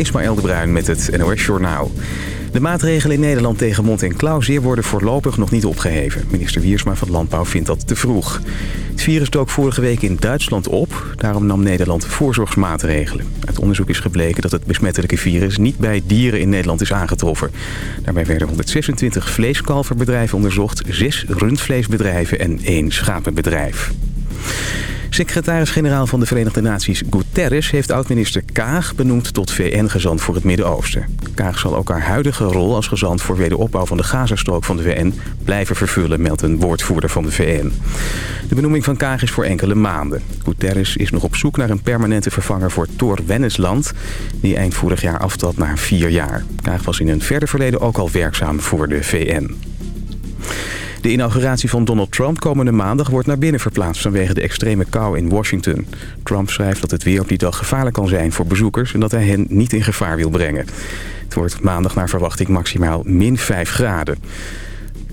Ismaël de Bruin met het NOS Journaal. De maatregelen in Nederland tegen mond- en klauwzeer worden voorlopig nog niet opgeheven. Minister Wiersma van Landbouw vindt dat te vroeg. Het virus dook vorige week in Duitsland op. Daarom nam Nederland voorzorgsmaatregelen. Uit onderzoek is gebleken dat het besmettelijke virus niet bij dieren in Nederland is aangetroffen. Daarbij werden 126 vleeskalverbedrijven onderzocht, 6 rundvleesbedrijven en 1 schapenbedrijf. Secretaris-generaal van de Verenigde Naties Guterres heeft oud-minister Kaag benoemd tot VN-gezant voor het Midden-Oosten. Kaag zal ook haar huidige rol als gezant voor wederopbouw van de Gazastrook van de VN blijven vervullen, meldt een woordvoerder van de VN. De benoeming van Kaag is voor enkele maanden. Guterres is nog op zoek naar een permanente vervanger voor Thor Wennesland, die eind vorig jaar aftrad na vier jaar. Kaag was in een verder verleden ook al werkzaam voor de VN. De inauguratie van Donald Trump komende maandag wordt naar binnen verplaatst vanwege de extreme kou in Washington. Trump schrijft dat het weer op die dag gevaarlijk kan zijn voor bezoekers en dat hij hen niet in gevaar wil brengen. Het wordt maandag naar verwachting maximaal min 5 graden.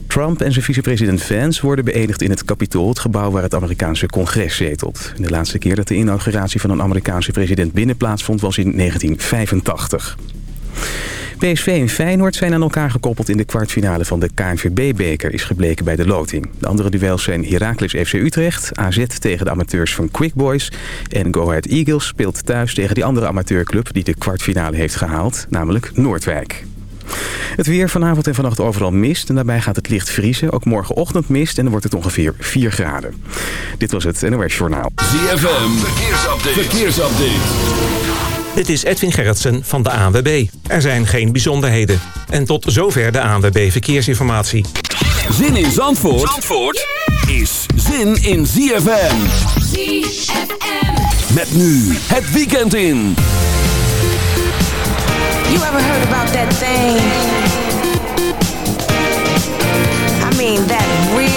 Trump en zijn vicepresident Vance worden beëdigd in het Capitool... het gebouw waar het Amerikaanse congres zetelt. De laatste keer dat de inauguratie van een Amerikaanse president binnen plaatsvond was in 1985. PSV en Feyenoord zijn aan elkaar gekoppeld in de kwartfinale van de KNVB-beker, is gebleken bij de loting. De andere duels zijn Heracles FC Utrecht, AZ tegen de amateurs van Quick Boys en Go Ahead Eagles speelt thuis tegen die andere amateurclub die de kwartfinale heeft gehaald, namelijk Noordwijk. Het weer vanavond en vannacht overal mist en daarbij gaat het licht vriezen. Ook morgenochtend mist en dan wordt het ongeveer 4 graden. Dit was het NOS Journaal. ZFM, verkeersupdate. verkeersupdate. Dit is Edwin Gerritsen van de ANWB. Er zijn geen bijzonderheden. En tot zover de ANWB Verkeersinformatie. Zin in Zandvoort, Zandvoort is zin in ZFM. ZFM. Met nu het weekend in. You ever heard about that thing? I mean that real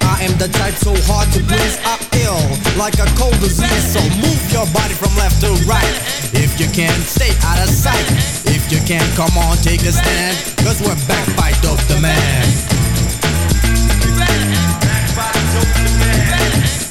I am the type so hard to please. I ill like a cold disease. So move your body from left to right. If you can't stay out of sight. If you can't come on, take a stand. Cause we're back by Dope Demand. Back by Dope Demand.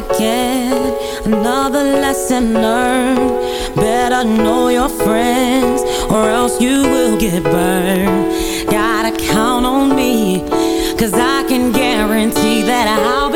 again. Another lesson learned. Better know your friends, or else you will get burned. Gotta count on me, cause I can guarantee that I'll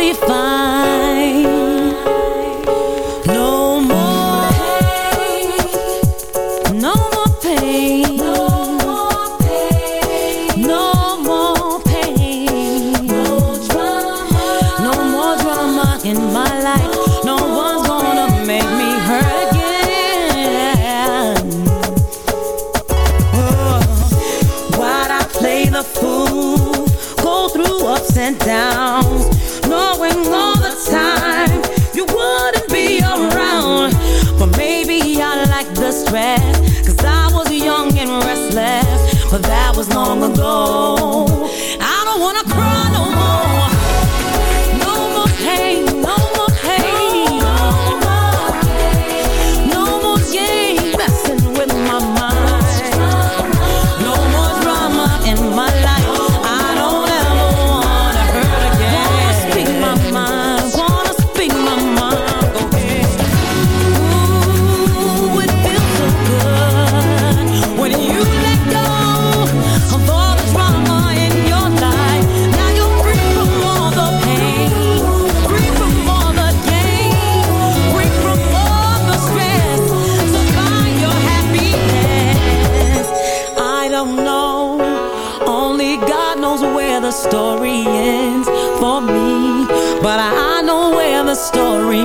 the story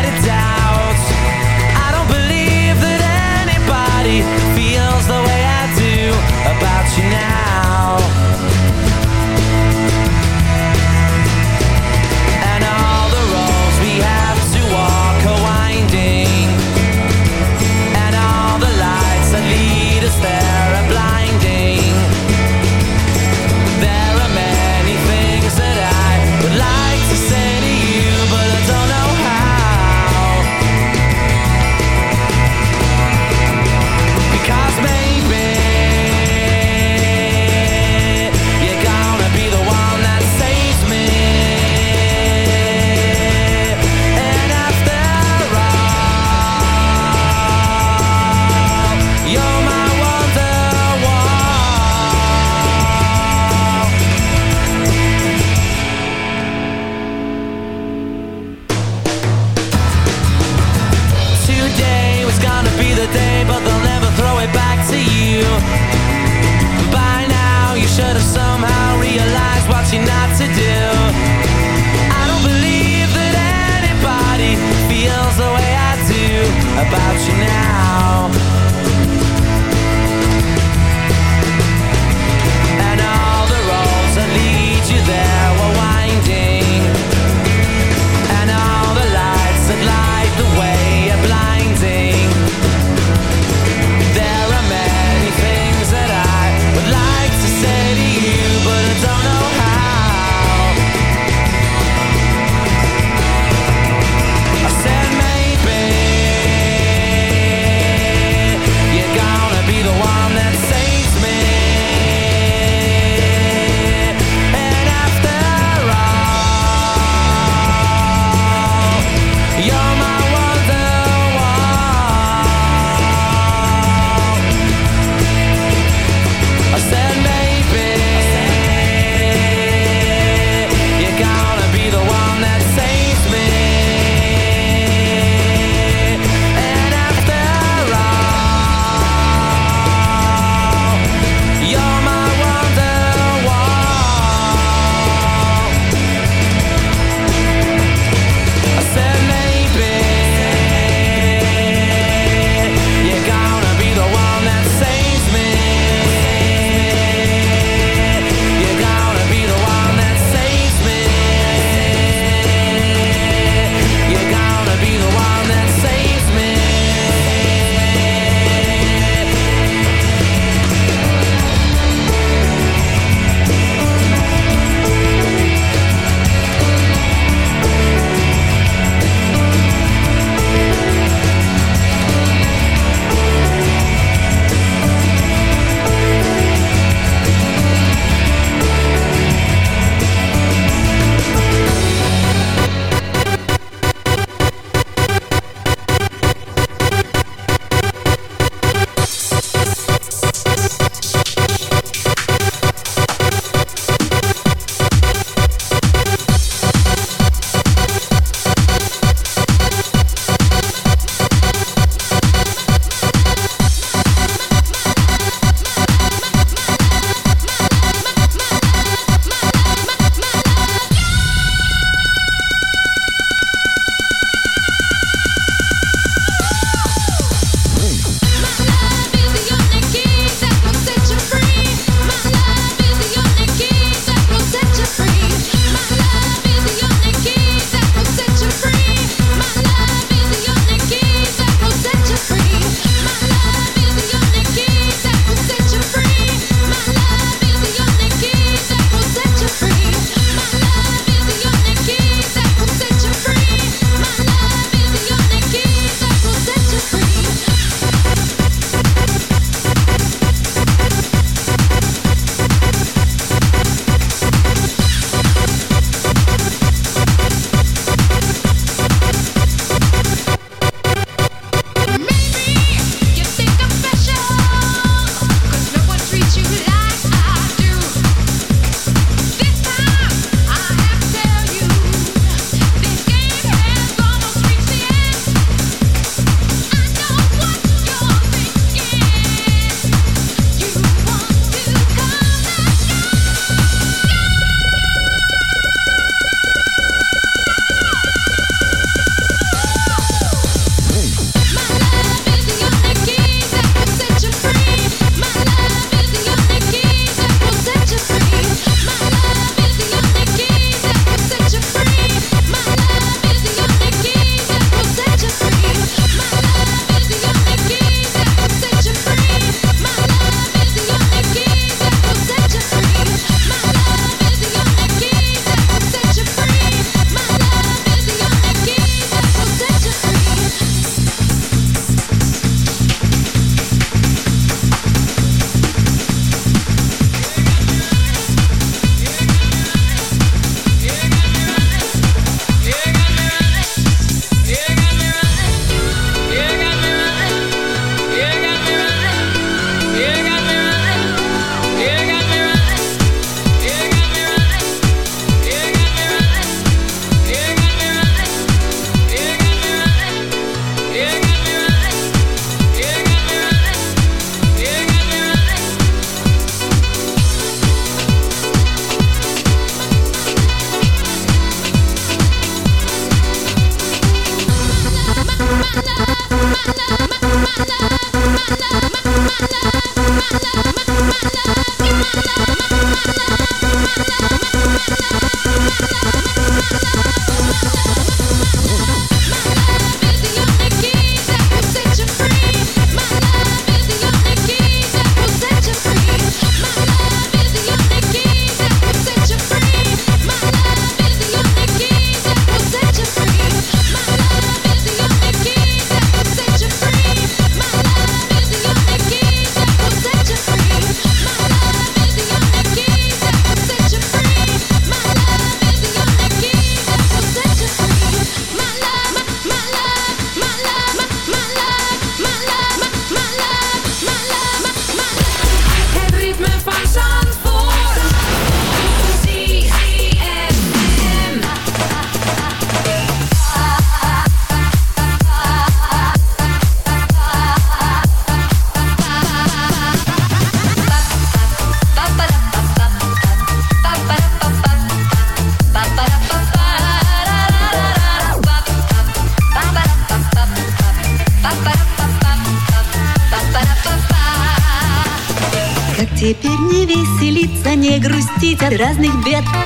you now. about you now.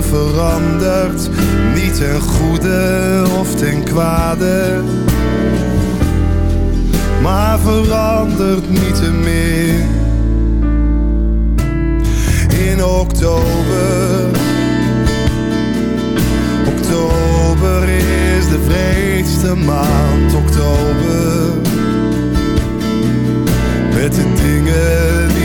verandert. Niet ten goede of ten kwade. Maar verandert niet te meer. In oktober. Oktober is de vreedste maand. Oktober. Met de dingen die